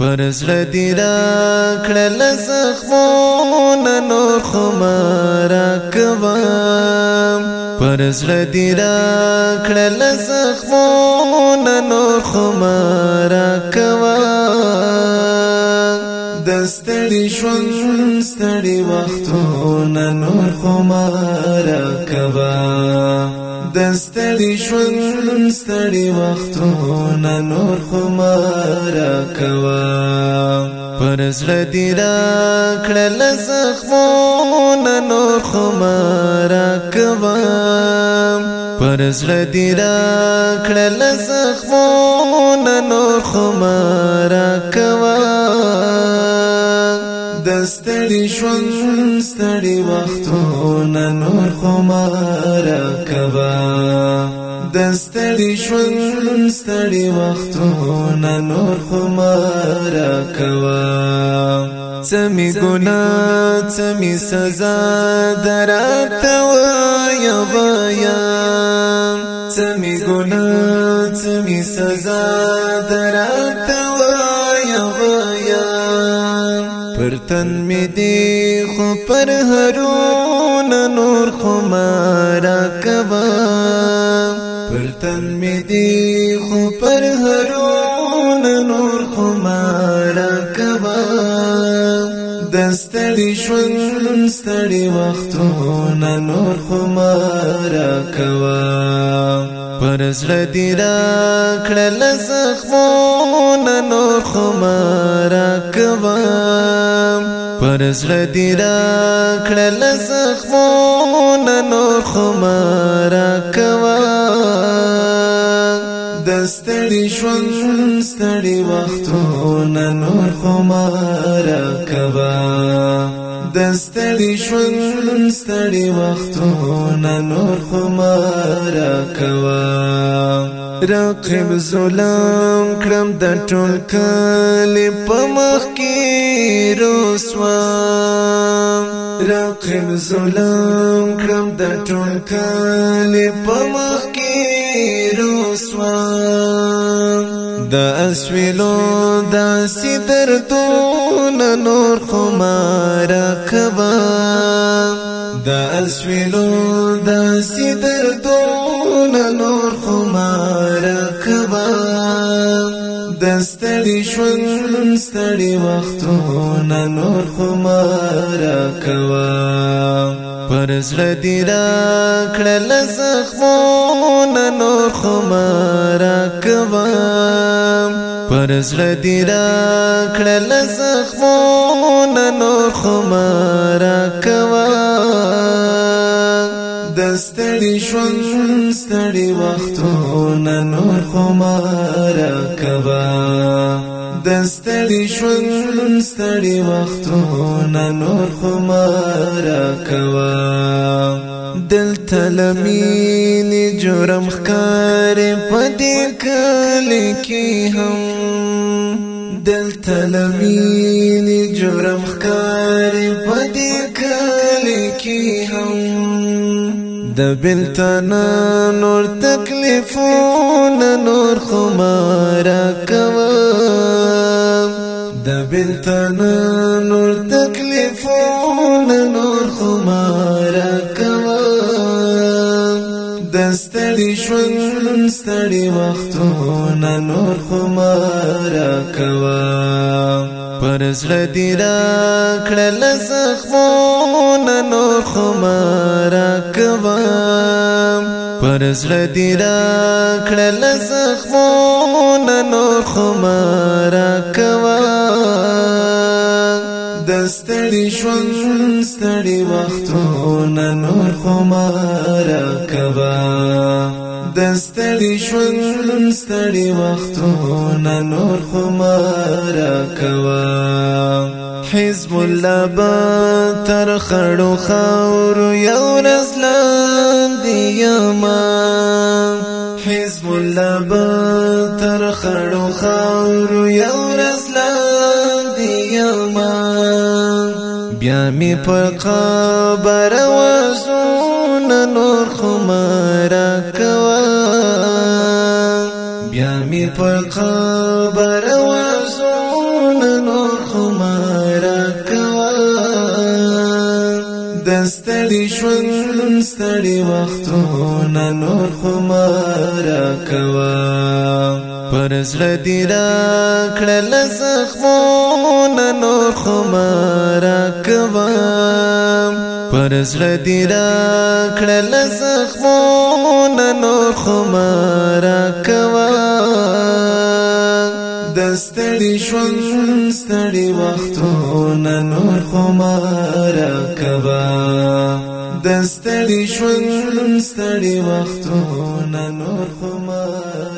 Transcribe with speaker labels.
Speaker 1: پر زړه دی را کړل زخمونه نور خمارا کوم پر زړه دی را کړل زخمونه نور خمارا کوم دستړي ژوند ستړي وختونه نور خمارا کوم د ستړي ژوند ستړي وختونه نور خمارا کوا پر زړه دی را کړل زخمونه نور خمارا کوا پر زړه دی را کړل زخمونه نور خمارا کوا ستړي ژوند ستړي وختونه نور خمار کبا دستړي ژوند ستړي وختونه نور خمار کوا سمي ګنا سمي سزا درته ويا ويا سمي ګنا سمي سزا پر تن می دی خو پر هرون نور خمارا کوا پر تن می دی خو پر هرون نور خمارا کوا دستړي ژوند ستړي وختونه نور خمارا کوا زړه دی را کړل زخمونه نور خمارا کوم پر زړه دی را کړل زخمونه نور خمارا کوم ستړي ژوند ستړي وختونه نور خماره کبا دستړي ژوند ستړي وختونه نور خماره کوا رقیب ظلم کړم د ټول کلی په مخ کې رسوا رقیب ظلم کړم د ټول کلی په مخ کې رسوا سوام د اسویلو د ستر تون نور خمار کبا د اسویلو د ستر تون نور خمار کبا دستړي شون ستړي وختونه نور خمار کبا پر زړه دی را کړل زخمون نور خمارا کوا پر زړه دی را کړل زخمون نور خمارا کوا دستړي ژوند ستړي وختونه نور خمارا کوا دستړي ژوند ستړي وختونه نور خو مارا کوا دل تلمین جرم خکار پدې کلی کې هم دل تلمین جرم خکار پدې کلی کې هم د بلتنا نور تکلیفونه نور خمارا کوا د بنتن نور تکلیفونه نور خمار کوا د ستړي ژوند ستړي وختونه نور خمار کوا پر زړه دی را کړل زخمونه نور خمار کوا پر زړه دی را کړل زخمونه نور خمار کوا ستړي ژوند ستړي وختونه نور خمارا کبا دستړي ژوند ستړي وختونه نور خمارا کوا حزب الله با تر خړو خاور یو نسلان دیما حزب الله با تر خړو خاور یو نسلان دیما بیا می پر قبر وزون نور خمارا کوا بیا می پر قبر وزون نور خمارا کوا دستړي ژوند ستړي وختونه نور خمارا کوا پر زړه دی را کړل زخمونه نور خمارا زړه دی را کړل زخمونه نور خمارا کوا دستړي ژوند ستړي وختونه نور خمارا کوا
Speaker 2: دستړي ژوند ستړي وختونه نور خمارا